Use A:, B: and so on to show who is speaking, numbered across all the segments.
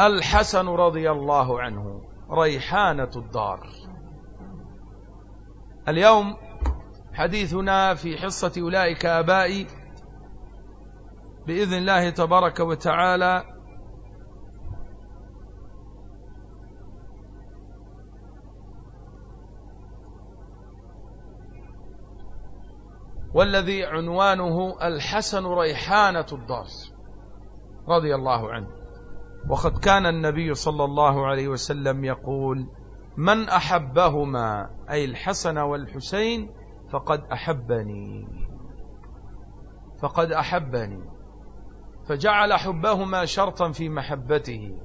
A: الحسن رضي الله عنه ريحانة الدار. اليوم حديثنا في حصة أولئك أبائي بإذن الله تبارك وتعالى والذي عنوانه الحسن ريحانة الدار رضي الله عنه. وقد كان النبي صلى الله عليه وسلم يقول من أحبهما أي الحسن والحسين فقد أحبني. فقد أحبني. فجعل حبهما شرطا في محبته.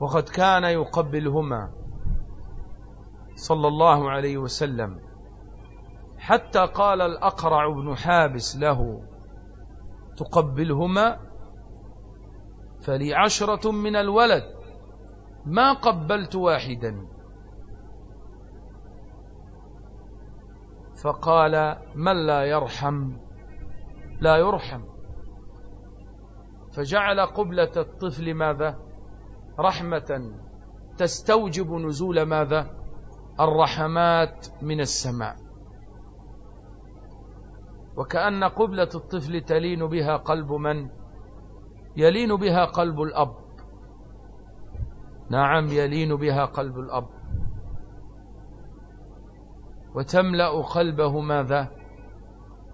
A: وقد كان يقبلهما صلى الله عليه وسلم. حتى قال الأقرع بن حابس له تقبلهما؟ فلي عشرة من الولد ما قبلت واحدا. فقال من لا يرحم؟ لا يرحم. فجعل قبلة الطفل ماذا؟ رحمة. تستوجب نزول ماذا؟ الرحمات من السماء. وكأن قبلة الطفل تلين بها قلب من؟ يلين بها قلب الأب. نعم يلين بها قلب الأب. وتملأ قلبه ماذا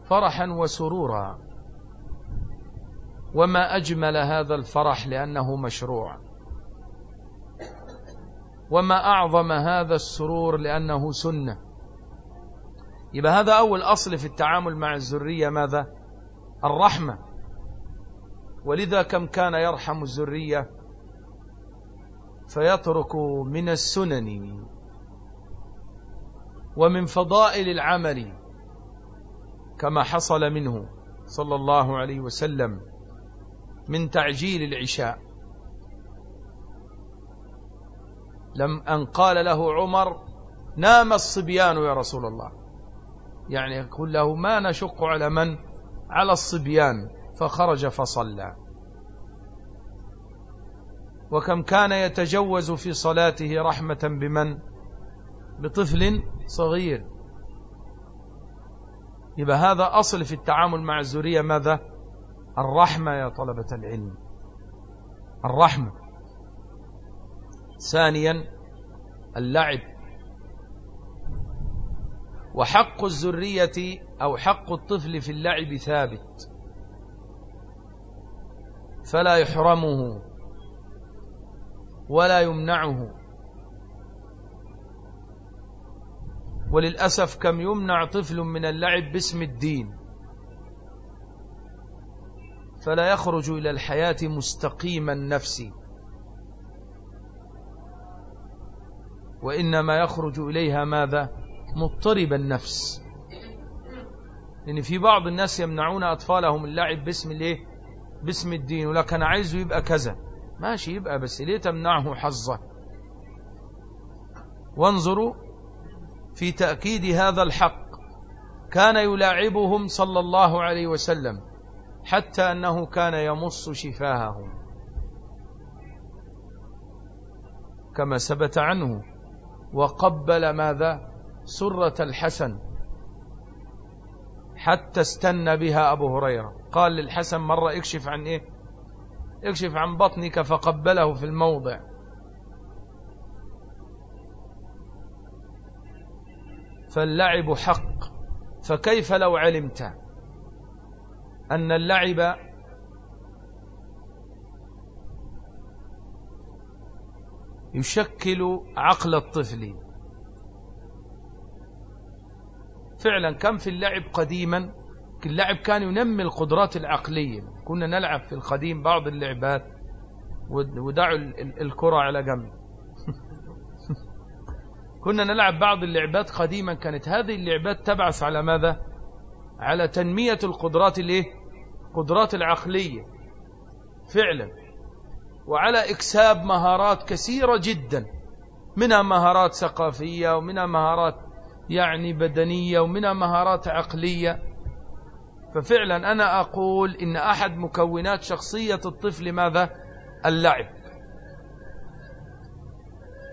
A: فرحا وسرورا. وما أجمل هذا الفرح لأنه مشروع. وما أعظم هذا السرور لأنه سنة. يبقى هذا أول أصل في التعامل مع الذرية ماذا؟ الرحمة. ولذا كم كان يرحم الذرية فيترك من السنن ومن فضائل العمل كما حصل منه صلى الله عليه وسلم من تعجيل العشاء. لم أن قال له عمر نام الصبيان يا رسول الله. يعني يقول له ما نشق على من؟ على الصبيان. فخرج فصلى. وكم كان يتجوز في صلاته رحمة بمن؟ بطفل صغير. يبقى هذا أصل في التعامل مع الزورية ماذا؟ الرحمة يا طلبة العلم. الرحمة. ثانيا اللعب. وحق الزرية أو حق الطفل في اللعب ثابت. فلا يحرمه ولا يمنعه. وللأسف كم يمنع طفل من اللعب باسم الدين. فلا يخرج إلى الحياة مستقيما نفسي وإنما يخرج إليها ماذا؟ مضطرب النفس. لأن في بعض الناس يمنعون أطفالهم اللعب باسم الإيه؟ باسم الدين ولكن أنا عايزه يبقى كذا. ماشي يبقى بس ليه تمنعه حظه؟ وانظروا في تأكيد هذا الحق. كان يلاعبهم صلى الله عليه وسلم حتى أنه كان يمص شفاههم. كما ثبت عنه. وقبل ماذا؟ سرة الحسن حتى استنى بها أبو هريرة. قال للحسن مرة اكشف عن إيه؟ اكشف عن بطنك فقبله في الموضع. فاللعب حق. فكيف لو علمت أن اللعب يشكل عقل الطفل؟ فعلا كم في اللعب قديما؟ اللعب كان ينمي القدرات العقلية. كنا نلعب في القديم بعض اللعبات ودعوا الكرة على جنب. كنا نلعب بعض اللعبات قديما. كانت هذه اللعبات تبعث على ماذا؟ على تنمية القدرات الايه قدرات العقلية. فعلا. وعلى إكساب مهارات كثيرة جدا. منها مهارات ثقافية ومنها مهارات يعني بدنية ومنها مهارات عقلية. ففعلا أنا أقول إن أحد مكونات شخصية الطفل ماذا؟ اللعب.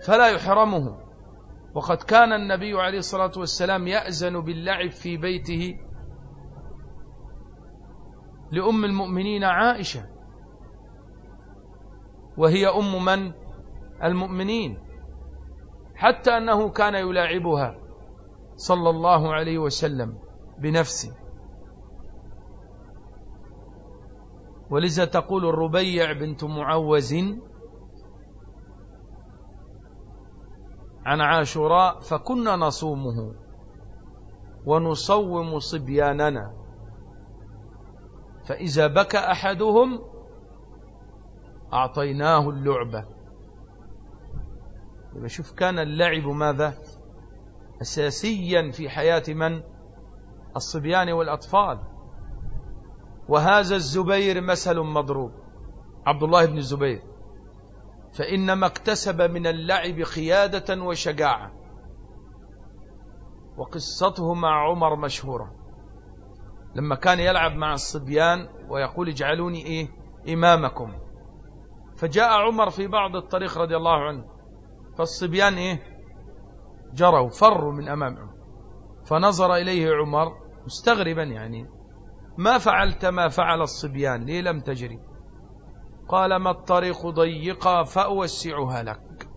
A: فلا يحرمه. وقد كان النبي عليه الصلاة والسلام يأذن باللعب في بيته لأم المؤمنين عائشة. وهي أم من؟ المؤمنين. حتى أنه كان يلاعبها. صلى الله عليه وسلم بنفسه. ولذا تقول الربيع بنت معوز عن عاشوراء فكنا نصومه ونصوم صبياننا. فإذا بكى أحدهم أعطيناه اللعبة. شوف كان اللعب ماذا؟ أساسيا في حياة من؟ الصبيان والأطفال. وهذا الزبير مثل مضروب عبد الله بن الزبير. فإنما اكتسب من اللعب قيادة وشجاعة. وقصته مع عمر مشهورة. لما كان يلعب مع الصبيان ويقول اجعلوني إيه؟ إمامكم. فجاء عمر في بعض الطريق رضي الله عنه. فالصبيان إيه؟ جروا فروا من أمامه فنظر إليه عمر مستغربا يعني ما فعلت ما فعل الصبيان؟ ليه لم تجري؟ قال ما الطريق ضيقة فأوسعها لك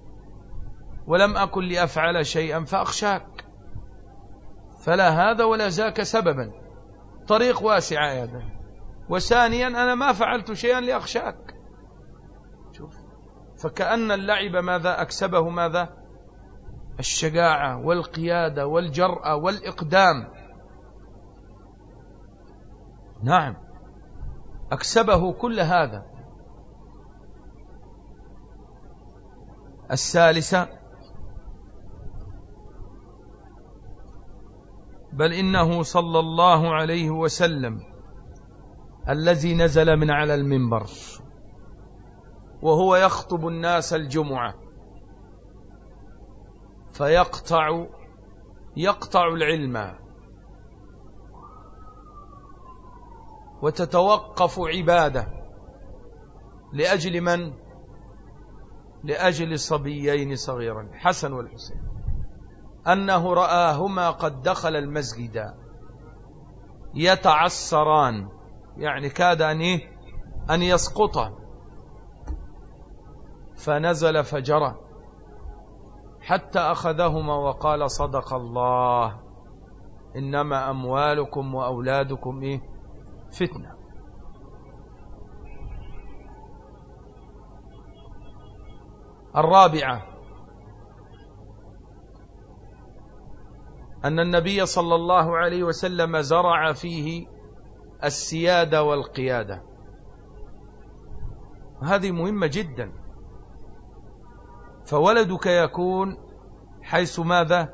A: ولم أكن لأفعل شيئا فأخشاك. فلا هذا ولا ذاك سببا. طريق واسعة ده وثانيا أنا ما فعلت شيئا لأخشاك. شوف فكأن اللعب ماذا أكسبه ماذا؟ الشجاعة والقيادة والجرأة والإقدام. نعم أكسبه كل هذا. الثالثة بل إنه صلى الله عليه وسلم الذي نزل من على المنبر وهو يخطب الناس الجمعة. فيقطع يقطع العلم. وتتوقف عبادة. لأجل من؟ لأجل صبيين صغيرا حسن والحسين. أنه رآهما قد دخل المسجد. يتعسران. يعني كاد أن, إيه؟ أن يسقطا. فنزل فجرا. حتى أخذهما وقال صدق الله. إنما أموالكم وأولادكم إيه؟ فتنة. الرابعة أن النبي صلى الله عليه وسلم زرع فيه السيادة والقيادة. هذه مهمة جدا. فولدك يكون حيث ماذا؟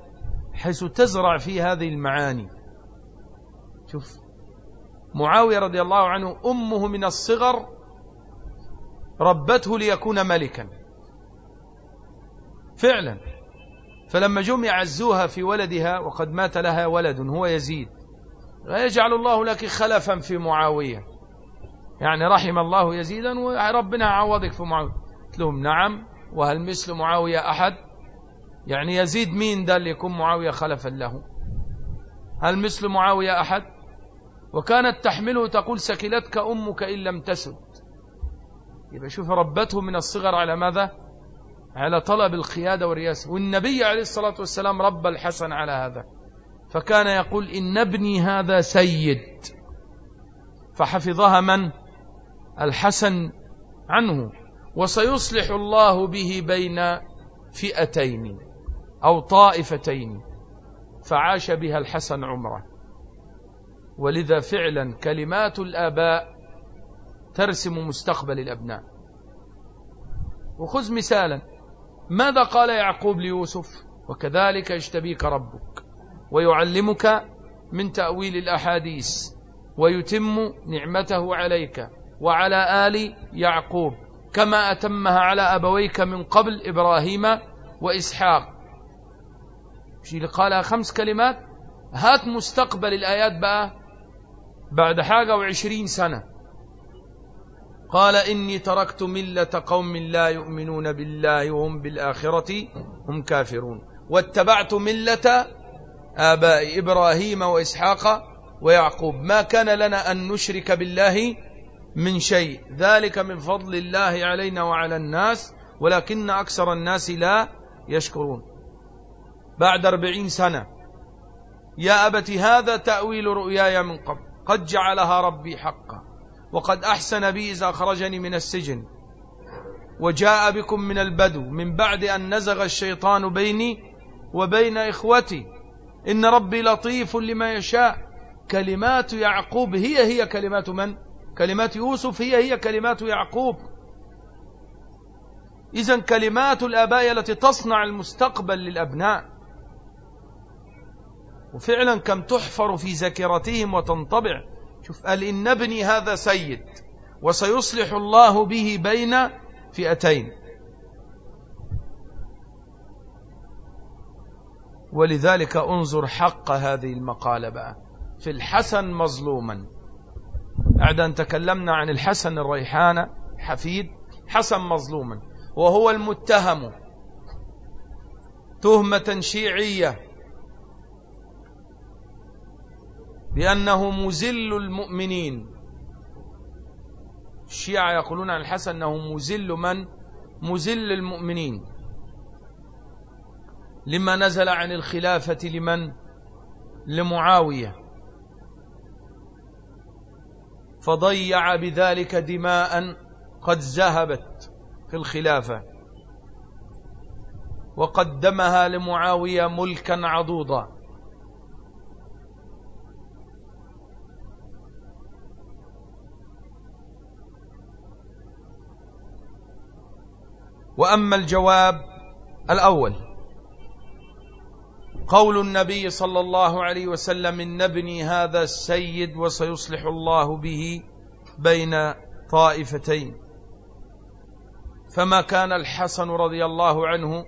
A: حيث تزرع في هذه المعاني. شوف معاوية رضي الله عنه أمه من الصغر ربته ليكون ملكا. فعلا. فلما جم يعزوها في ولدها وقد مات لها ولد هو يزيد ويجعل الله لك خلفا في معاوية. يعني رحم الله يزيدا وربنا عوضك في معاوية. قلت لهم نعم وهل مثل معاوية أحد؟ يعني يزيد مين ده اللي يكون معاوية خلفا له؟ هل مثل معاوية أحد؟ وكانت تحمله تقول سكلتك أمك إن لم تسد. يبقى شوف ربته من الصغر على ماذا؟ على طلب القيادة والرياسة والنبي عليه الصلاة والسلام رب الحسن على هذا. فكان يقول إن ابني هذا سيد. فحفظها من؟ الحسن عنه. وسيصلح الله به بين فئتين أو طائفتين فعاش بها الحسن عمره. ولذا فعلا كلمات الآباء ترسم مستقبل الأبناء. وخذ مثالا ماذا قال يعقوب ليوسف؟ وكذلك يجتبيك ربك ويعلمك من تأويل الأحاديث ويتم نعمته عليك وعلى آل يعقوب. كما أتمها على أبويك من قبل إبراهيم وإسحاق. اللي قالها خمس كلمات؟ هات مستقبل الآيات بقى بعد حاجة وعشرين سنة. قال إني تركت ملة قوم لا يؤمنون بالله وهم بالآخرة هم كافرون. واتبعت ملة آباء إبراهيم وإسحاق ويعقوب. ما كان لنا أن نشرك بالله من شيء. ذلك من فضل الله علينا وعلى الناس ولكن أكثر الناس لا يشكرون. بعد أربعين سنة يا أبت هذا تأويل رؤياي من قبل. قد جعلها ربي حقا وقد أحسن بي إذا أخرجني من السجن وجاء بكم من البدو من بعد أن نزغ الشيطان بيني وبين إخوتي. إن ربي لطيف لما يشاء. كلمات يعقوب هي هي كلمات من؟ كلمات يوسف هي هي كلمات يعقوب. إذا كلمات الآباء التي تصنع المستقبل للأبناء. وفعلا كم تحفر في ذاكرتهم وتنطبع. شوف قال إن ابني هذا سيد وسيصلح الله به بين فئتين. ولذلك انظر حق هذه المقالة بقى. في الحسن مظلوما. بعد أن تكلمنا عن الحسن الريحانة حفيد حسن مظلوما وهو المتهم تهمة شيعية بأنه مزل المؤمنين. الشيعة يقولون عن الحسن أنه مزل من؟ مزل المؤمنين. لما نزل عن الخلافة لمن؟ لمعاوية. فضيع بذلك دماء قد ذهبت في الخلافة وقدمها لمعاوية ملكا عضوضا. وأما الجواب الأول قول النبي صلى الله عليه وسلم إن ابني هذا السيد وسيصلح الله به بين طائفتين. فما كان الحسن رضي الله عنه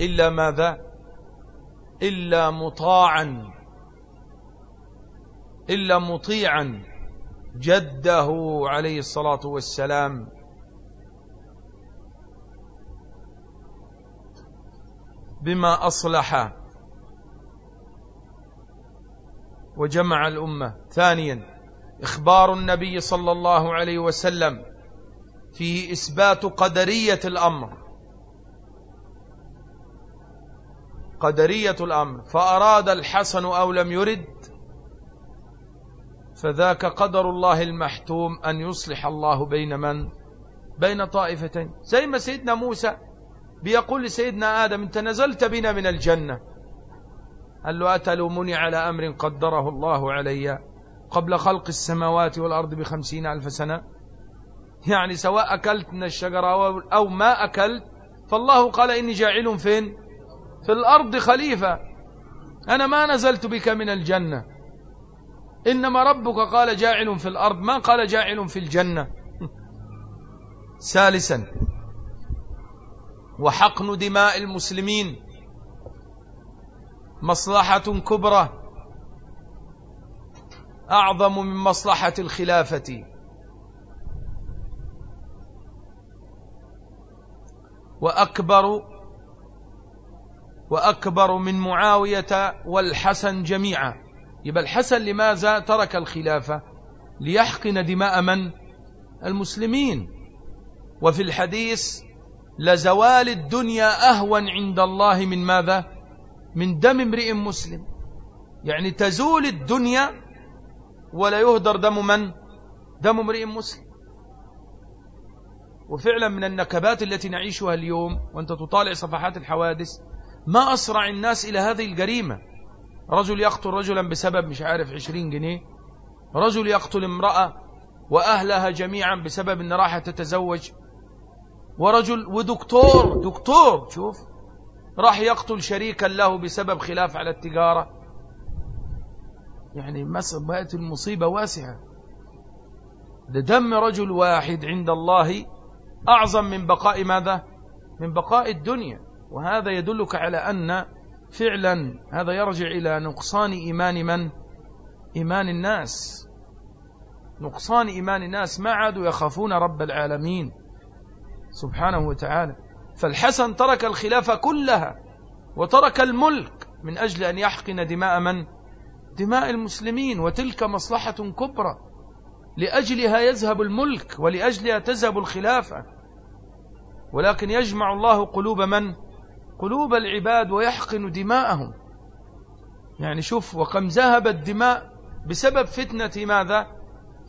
A: إلا ماذا؟ إلا مطاعا. إلا مطيعا جده عليه الصلاة والسلام. بما أصلح وجمع الأمة. ثانيا إخبار النبي صلى الله عليه وسلم فيه إثبات قدرية الأمر. قدرية الأمر. فأراد الحسن أو لم يرد فذاك قدر الله المحتوم أن يصلح الله بين من؟ بين طائفتين. زي ما سيدنا موسى بيقول لسيدنا آدم أنت نزلت بنا من الجنة. قال له أتلومني على أمر قدره الله علي قبل خلق السماوات والأرض بخمسين ألف سنة؟ يعني سواء أكلت من الشجرة أو ما أكلت فالله قال إني جاعل فين؟ في الأرض خليفة. أنا ما نزلت بك من الجنة. إنما ربك قال جاعل في الأرض. ما قال جاعل في الجنة؟ ثالثا وحقن دماء المسلمين. مصلحة كبرى. أعظم من مصلحة الخلافة. وأكبر وأكبر من معاوية والحسن جميعا. يبقى الحسن لماذا ترك الخلافة؟ ليحقن دماء من؟ المسلمين. وفي الحديث لزوال الدنيا أهون عند الله من ماذا؟ من دم امرئ مسلم. يعني تزول الدنيا ولا يهدر دم من؟ دم امرئ مسلم. وفعلا من النكبات التي نعيشها اليوم وأنت تطالع صفحات الحوادث ما أسرع الناس إلى هذه الجريمة. رجل يقتل رجلا بسبب مش عارف عشرين جنيه. رجل يقتل امرأة وأهلها جميعا بسبب أن راح تتزوج. ورجل ودكتور دكتور شوف. راح يقتل شريكا له بسبب خلاف على التجارة. يعني بقت المصيبة واسعة. ده دم رجل واحد عند الله أعظم من بقاء ماذا؟ من بقاء الدنيا. وهذا يدلك على أن فعلا هذا يرجع إلى نقصان إيمان من؟ إيمان الناس. نقصان إيمان الناس ما عادوا يخافون رب العالمين. سبحانه وتعالى. فالحسن ترك الخلافة كلها وترك الملك من أجل أن يحقن دماء من؟ دماء المسلمين وتلك مصلحة كبرى لأجلها يذهب الملك ولأجلها تذهب الخلافة ولكن يجمع الله قلوب من؟ قلوب العباد ويحقن دماءهم يعني شوف وكم ذهبت دماء بسبب فتنة ماذا؟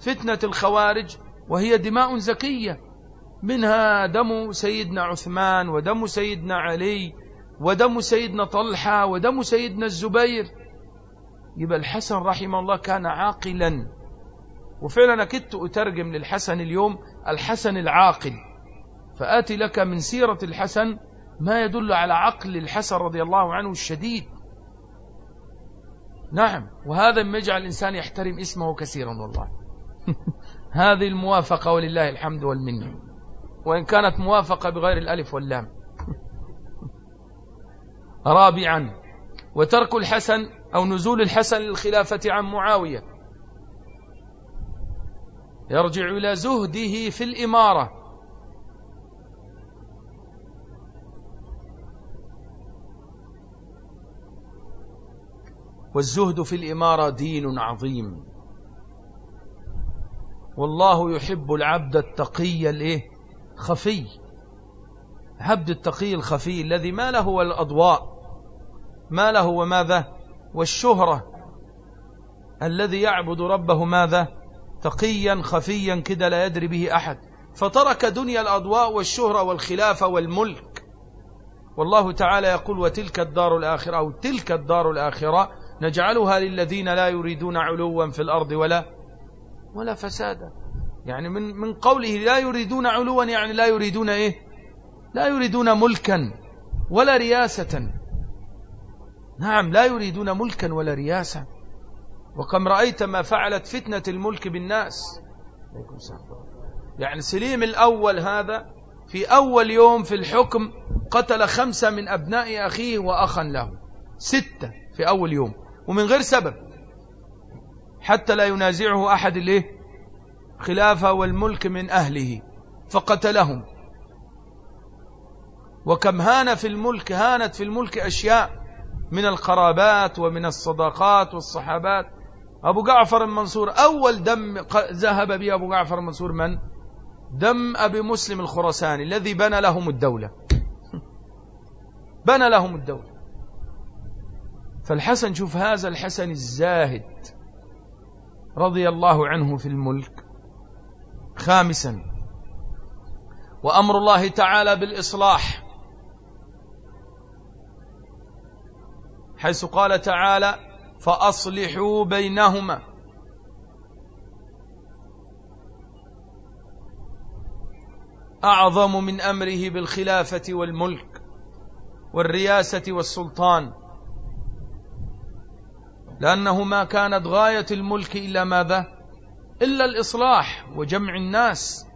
A: فتنة الخوارج وهي دماء زكية منها دم سيدنا عثمان ودم سيدنا علي ودم سيدنا طلحة ودم سيدنا الزبير. يبقى الحسن رحمه الله كان عاقلا. وفعلا كدت أترجم للحسن اليوم الحسن العاقل. فآتي لك من سيرة الحسن ما يدل على عقل الحسن رضي الله عنه الشديد. نعم وهذا ما يجعل الإنسان يحترم اسمه كثيرا والله. هذه الموافقة ولله الحمد والمنة. وإن كانت موافقة بغير الألف واللام. رابعا وترك الحسن أو نزول الحسن للخلافة عن معاوية. يرجع إلى زهده في الإمارة. والزهد في الإمارة دين عظيم. والله يحب العبد التقي الايه خفي عبد التقي الخفي الذي ما له الأضواء ما له وماذا؟ والشهرة. الذي يعبد ربه ماذا؟ تقيا خفيا كده لا يدري به أحد. فترك دنيا الأضواء والشهرة والخلافة والملك. والله تعالى يقول وتلك الدار الآخرة أو تلك الدار الآخرة نجعلها للذين لا يريدون علوا في الأرض ولا ولا فسادا. يعني من من قوله لا يريدون علوا يعني لا يريدون إيه؟ لا يريدون ملكا ولا رياسة. نعم لا يريدون ملكا ولا رياسة. وكم رأيت ما فعلت فتنة الملك بالناس. يعني سليم الأول هذا في أول يوم في الحكم قتل خمسة من أبناء أخيه وأخا له. ستة في أول يوم ومن غير سبب. حتى لا ينازعه أحد الإيه؟ خلافة والملك من أهله فقتلهم. وكم هان في الملك هانت في الملك أشياء من القرابات ومن الصداقات والصحابات. أبو جعفر المنصور أول دم ذهب به أبو جعفر المنصور من؟ دم أبي مسلم الخرساني الذي بنى لهم الدولة. بنى لهم الدولة. فالحسن شوف هذا الحسن الزاهد رضي الله عنه في الملك. خامسا. وأمر الله تعالى بالإصلاح. حيث قال تعالى فأصلحوا بينهما. أعظم من أمره بالخلافة والملك والرياسة والسلطان. لأنه ما كانت غاية الملك إلا ماذا؟ إلا الإصلاح وجمع الناس.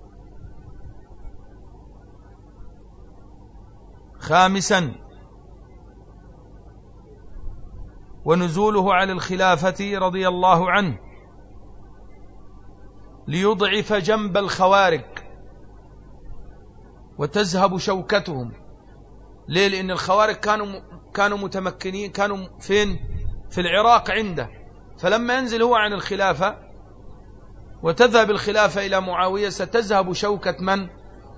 A: خامسا ونزوله على الخلافة رضي الله عنه ليضعف جنب الخوارج وتذهب شوكتهم. ليه؟ لأن الخوارج كانوا كانوا متمكنين كانوا فين؟ في العراق عنده. فلما ينزل هو عن الخلافة وتذهب الخلافة إلى معاوية ستذهب شوكة من؟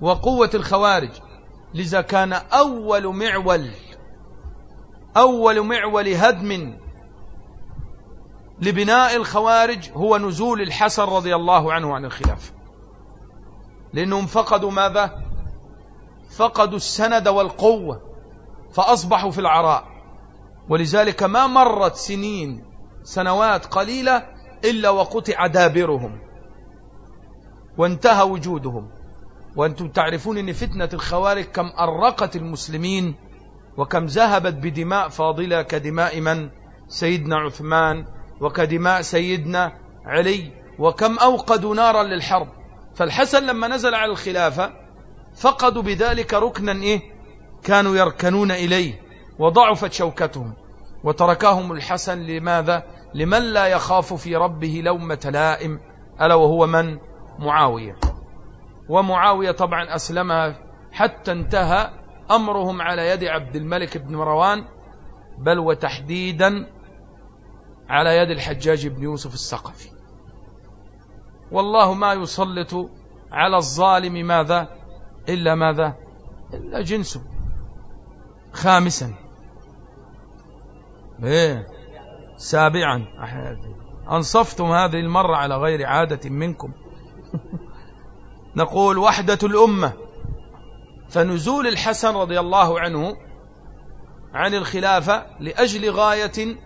A: وقوة الخوارج. لذا كان أول معول أول معول هدم لبناء الخوارج هو نزول الحسن رضي الله عنه عن الخلافة. لأنهم فقدوا ماذا؟ فقدوا السند والقوة فأصبحوا في العراء. ولذلك ما مرت سنين سنوات قليلة إلا وقطع دابرهم. وانتهى وجودهم. وأنتم تعرفون أن فتنة الخوارج كم أرقت المسلمين وكم ذهبت بدماء فاضلة كدماء من؟ سيدنا عثمان وكدماء سيدنا علي وكم أوقدوا نارا للحرب. فالحسن لما نزل على الخلافة فقدوا بذلك ركنا إيه؟ كانوا يركنون إليه وضعفت شوكتهم. وتركهم الحسن لماذا؟ لمن لا يخاف في ربه لومة لائم. ألا وهو من؟ معاوية. ومعاوية طبعا أسلمها حتى انتهى أمرهم على يد عبد الملك بن مروان بل وتحديدا على يد الحجاج بن يوسف الثقفي. والله ما يسلط على الظالم ماذا؟ إلا ماذا؟ إلا جنسه. خامسا. إيه سابعا. أنصفتم هذه المرة على غير عادة منكم. نقول وحدة الأمة. فنزول الحسن رضي الله عنه عن الخلافة لأجل غاية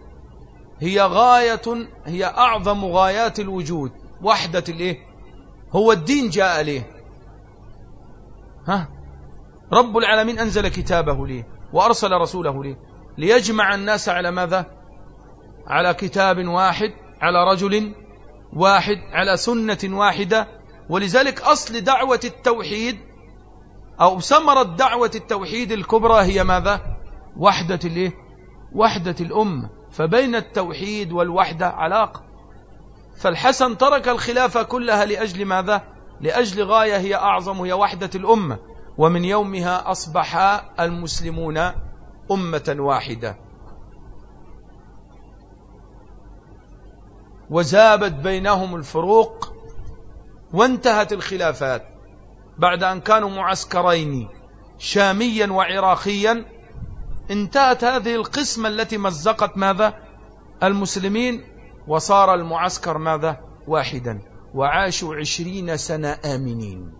A: هي غاية هي أعظم غايات الوجود. وحدة الإيه؟ هو الدين جاء ليه؟ ها؟ رب العالمين أنزل كتابه ليه؟ وأرسل رسوله ليه؟ ليجمع الناس على ماذا؟ على كتاب واحد على رجل واحد على سنة واحدة. ولذلك أصل دعوة التوحيد أو ثمرة دعوة التوحيد الكبرى هي ماذا؟ وحدة الإيه؟ وحدة الأمة فبين التوحيد والوحدة علاقة فالحسن ترك الخلافة كلها لأجل ماذا؟ لأجل غاية هي أعظم هي وحدة الأمة ومن يومها أصبح المسلمون أمة واحدة. وزابت بينهم الفروق وانتهت الخلافات بعد أن كانوا معسكرين شاميا وعراقيا. انتهت هذه القسمة التي مزقت ماذا؟ المسلمين وصار المعسكر ماذا؟ واحدا. وعاشوا عشرين سنة آمنين.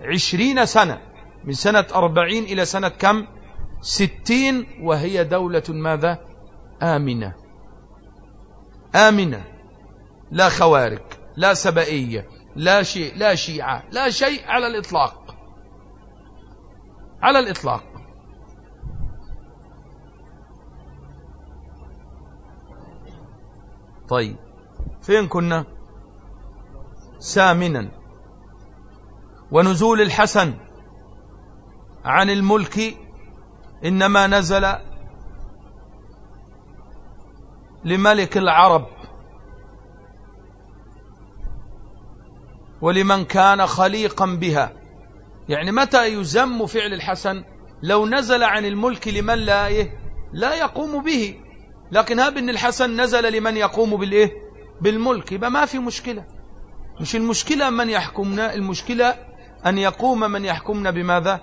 A: عشرين سنة من سنة أربعين إلى سنة كم؟ ستين وهي دولة ماذا؟ آمنة. آمنة لا خوارق لا سبائية لا شيء لا شيعة لا شيء على الإطلاق. على الإطلاق. طيب فين كنا؟ سامنا. ونزول الحسن عن الملك إنما نزل لملك العرب ولمن كان خليقا بها. يعني متى يزم فعل الحسن؟ لو نزل عن الملك لمن لا إيه؟ لا يقوم به. لكن هاب إن الحسن نزل لمن يقوم بالإيه؟ بالملك. يبقى ما في مشكلة. مش المشكلة من يحكمنا المشكلة أن يقوم من يحكمنا بماذا؟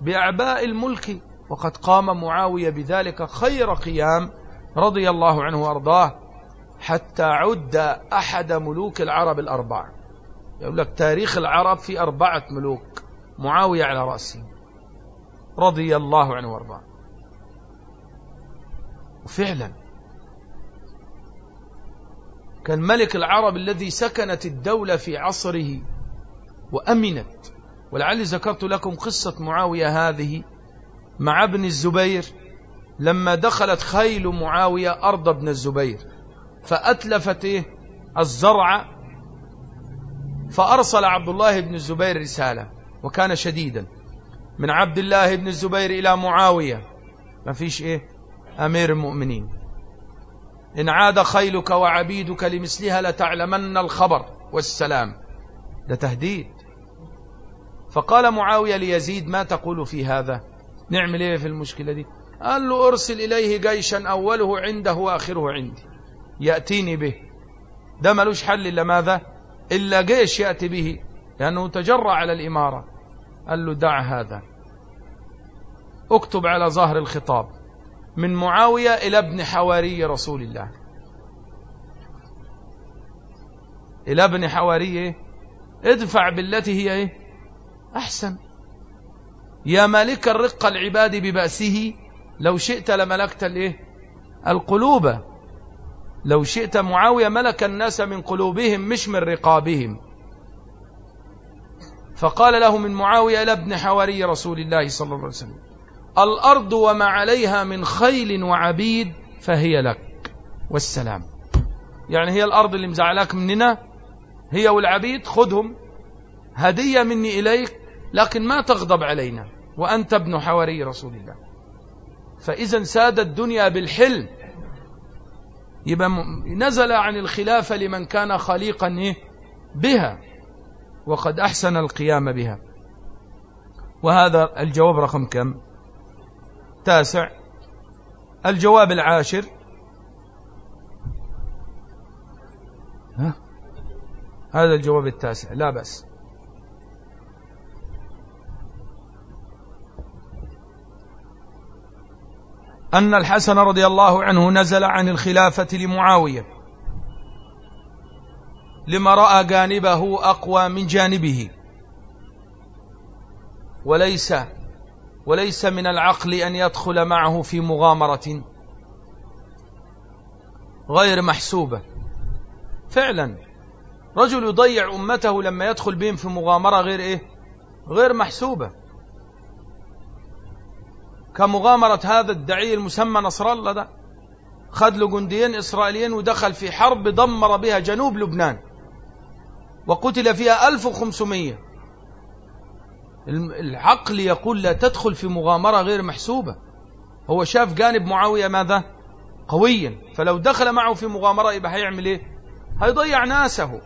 A: بأعباء الملك. وقد قام معاوية بذلك خير قيام. رضي الله عنه وأرضاه حتى عد أحد ملوك العرب الأربعة. يقول لك تاريخ العرب في أربعة ملوك معاوية على رأسه. رضي الله عنه وأرضاه. وفعلا كان ملك العرب الذي سكنت الدولة في عصره وأمنت. ولعلي ذكرت لكم قصة معاوية هذه مع ابن الزبير. لما دخلت خيل معاوية أرض ابن الزبير فأتلفت إيه؟ الزرع فأرسل عبد الله بن الزبير رسالة وكان شديدا. من عبد الله بن الزبير إلى معاوية ما فيش إيه؟ أمير المؤمنين. إن عاد خيلك وعبيدك لمثلها لتعلمن الخبر والسلام. ده تهديد. فقال معاوية ليزيد ما تقول في هذا؟ نعمل إيه في المشكلة دي؟ قال له أرسل إليه جيشا أوله عنده وآخره عندي. يأتيني به. ده ملوش حل إلا ماذا؟ إلا جيش يأتي به. لأنه تجرى على الإمارة. قال له دع هذا. اكتب على ظهر الخطاب. من معاوية إلى ابن حواري رسول الله. إلى ابن حواري ادفع بالتي هي إيه؟ أحسن. يا مالك الرق العباد ببأسه لو شئت لملكت الإيه؟ القلوب. لو شئت معاوية ملك الناس من قلوبهم مش من رقابهم. فقال له من معاوية إلى ابن حواري رسول الله صلى الله عليه وسلم الأرض وما عليها من خيل وعبيد فهي لك. والسلام. يعني هي الأرض اللي مزعلاك مننا؟ هي والعبيد؟ خذهم. هدية مني إليك لكن ما تغضب علينا وأنت ابن حواري رسول الله. فإذا ساد الدنيا بالحلم. يبقى نزل عن الخلافة لمن كان خليقا إيه؟ بها. وقد أحسن القيام بها. وهذا الجواب رقم كم؟ تاسع. الجواب العاشر. ها؟ هذا الجواب التاسع. لا بأس. أن الحسن رضي الله عنه نزل عن الخلافة لمعاوية لما رأى جانبه أقوى من جانبه. وليس وليس من العقل أن يدخل معه في مغامرة غير محسوبة. فعلا رجل يضيع أمته لما يدخل بهم في مغامرة غير إيه؟ غير محسوبة. كمغامرة هذا الدعي المسمى نصر الله ده. خد له جنديين إسرائيليين ودخل في حرب دمر بها جنوب لبنان. وقتل فيها 1500 العقل يقول لا تدخل في مغامرة غير محسوبة. هو شاف جانب معاوية ماذا؟ قويا. فلو دخل معه في مغامرة يبقى هيعمل إيه؟ هيضيع ناسه.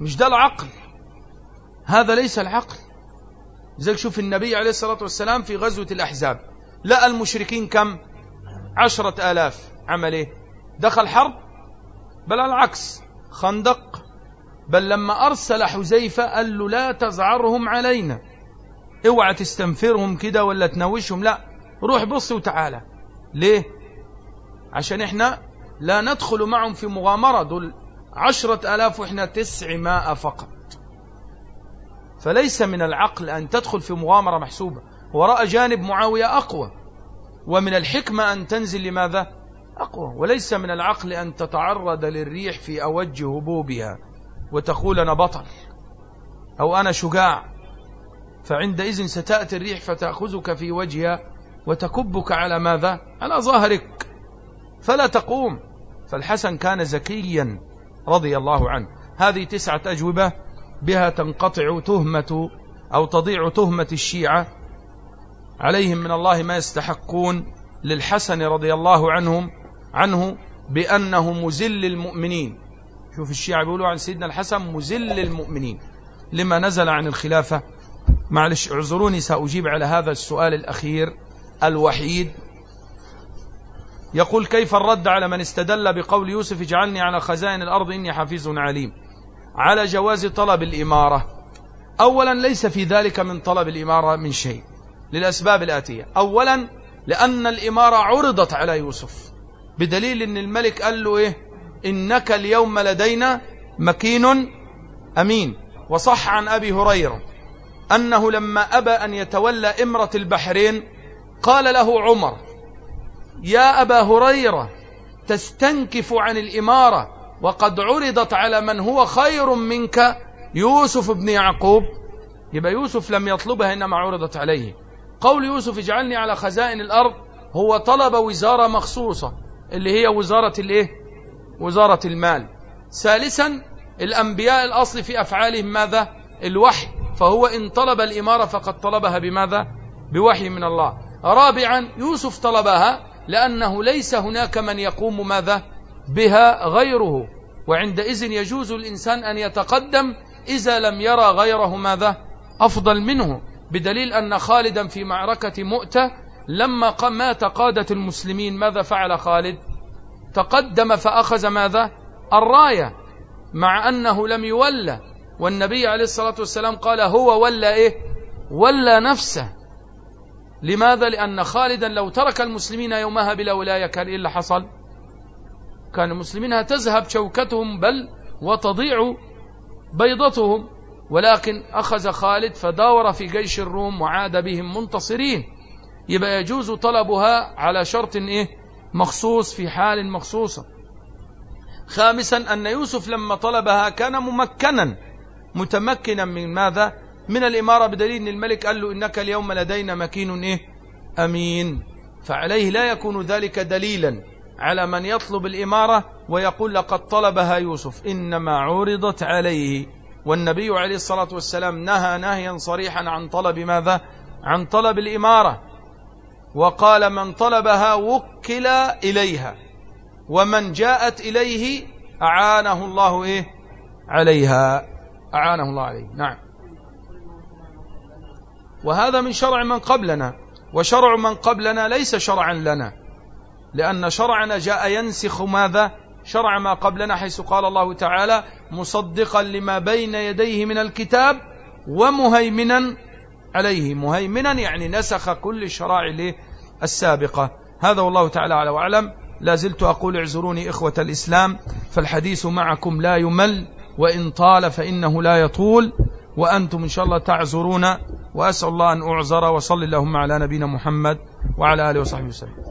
A: مش ده العقل. هذا ليس العقل. لذلك شوف النبي عليه الصلاة والسلام في غزوة الأحزاب. لقى المشركين كم؟ عشرة آلاف. عمل إيه؟ دخل حرب؟ بل العكس. خندق؟ بل لما أرسل حزيفة قال له لا تزعرهم علينا. اوعى تستنفرهم كده ولا تنوشهم. لا روح بص وتعالى ليه؟ عشان إحنا لا ندخل معهم في مغامرة. دول عشرة ألاف وإحنا تسعمائة فقط. فليس من العقل أن تدخل في مغامرة محسوبة. ورأى جانب معاوية أقوى ومن الحكمة أن تنزل لماذا؟ أقوى وليس من العقل أن تتعرض للريح في أوج هبوبها وتقول أنا بطل أو أنا شجاع فعندئذ ستأتي الريح فتأخذك في وجهها وتكبك على ماذا؟ على ظهرك. فلا تقوم. فالحسن كان زكيا رضي الله عنه. هذه تسعة أجوبة بها تنقطع تهمة أو تضيع تهمة الشيعة عليهم من الله ما يستحقون للحسن رضي الله عنهم عنه بأنه مزل المؤمنين. شوف الشيعة بيقولوا عن سيدنا الحسن مزل المؤمنين. لما نزل عن الخلافة معلش اعذروني سأجيب على هذا السؤال الأخير الوحيد. يقول كيف الرد على من استدل بقول يوسف اجعلني على خزائن الأرض إني حفيظ عليم. على جواز طلب الإمارة. أولا ليس في ذلك من طلب الإمارة من شيء. للأسباب الآتية. أولا لأن الإمارة عرضت على يوسف بدليل أن الملك قال له إيه؟ إنك اليوم لدينا مكين أمين. وصح عن أبي هريرة أنه لما أبى أن يتولى إمرة البحرين قال له عمر يا أبا هريرة تستنكف عن الإمارة وقد عرضت على من هو خير منك يوسف بن يعقوب. يبقى يوسف لم يطلبها إنما عرضت عليه. قول يوسف اجعلني على خزائن الأرض هو طلب وزارة مخصوصة اللي هي وزارة الإيه؟ وزارة المال. ثالثا الأنبياء الأصل في أفعالهم ماذا؟ الوحي. فهو إن طلب الإمارة فقد طلبها بماذا؟ بوحي من الله. رابعا يوسف طلبها لأنه ليس هناك من يقوم ماذا؟ بها غيره. وعندئذ يجوز الإنسان أن يتقدم إذا لم يرى غيره ماذا؟ أفضل منه. بدليل أن خالدا في معركة مؤتة لما مات قادة المسلمين ماذا فعل خالد؟ تقدم فأخذ ماذا؟ الراية مع أنه لم يولى والنبي عليه الصلاة والسلام قال هو ولا إيه؟ ولا نفسه. لماذا؟ لأن خالدا لو ترك المسلمين يومها بلا ولاية كان إيه اللي حصل؟ كان المسلمين تذهب شوكتهم بل وتضيع بيضتهم. ولكن أخذ خالد فداور في جيش الروم وعاد بهم منتصرين. يبقى يجوز طلبها على شرط إيه؟ مخصوص في حال مخصوصة. خامسا أن يوسف لما طلبها كان ممكنا. متمكنا من ماذا؟ من الإمارة بدليل أن الملك قال له إنك اليوم لدينا مكين إيه؟ أمين. فعليه لا يكون ذلك دليلا على من يطلب الإمارة ويقول لقد طلبها يوسف. إنما عرضت عليه. والنبي عليه الصلاة والسلام نهى نهيا صريحا عن طلب ماذا؟ عن طلب الإمارة. وقال من طلبها وكل إليها ومن جاءت إليه أعانه الله إيه؟ عليها. أعانه الله عليه. نعم. وهذا من شرع من قبلنا وشرع من قبلنا ليس شرعا لنا لأن شرعنا جاء ينسخ ماذا؟ شرع ما قبلنا حيث قال الله تعالى مصدقا لما بين يديه من الكتاب ومهيمنا عليه. مهيمنا يعني نسخ كل الشرائع السابقة. هذا والله تعالى على وأعلم. لا زلت أقول اعذروني إخوة الإسلام فالحديث معكم لا يمل وإن طال فإنه لا يطول وأنتم إن شاء الله تعذرون وأسأل الله أن أعذر وصل اللهم على نبينا محمد وعلى آله وصحبه وسلم.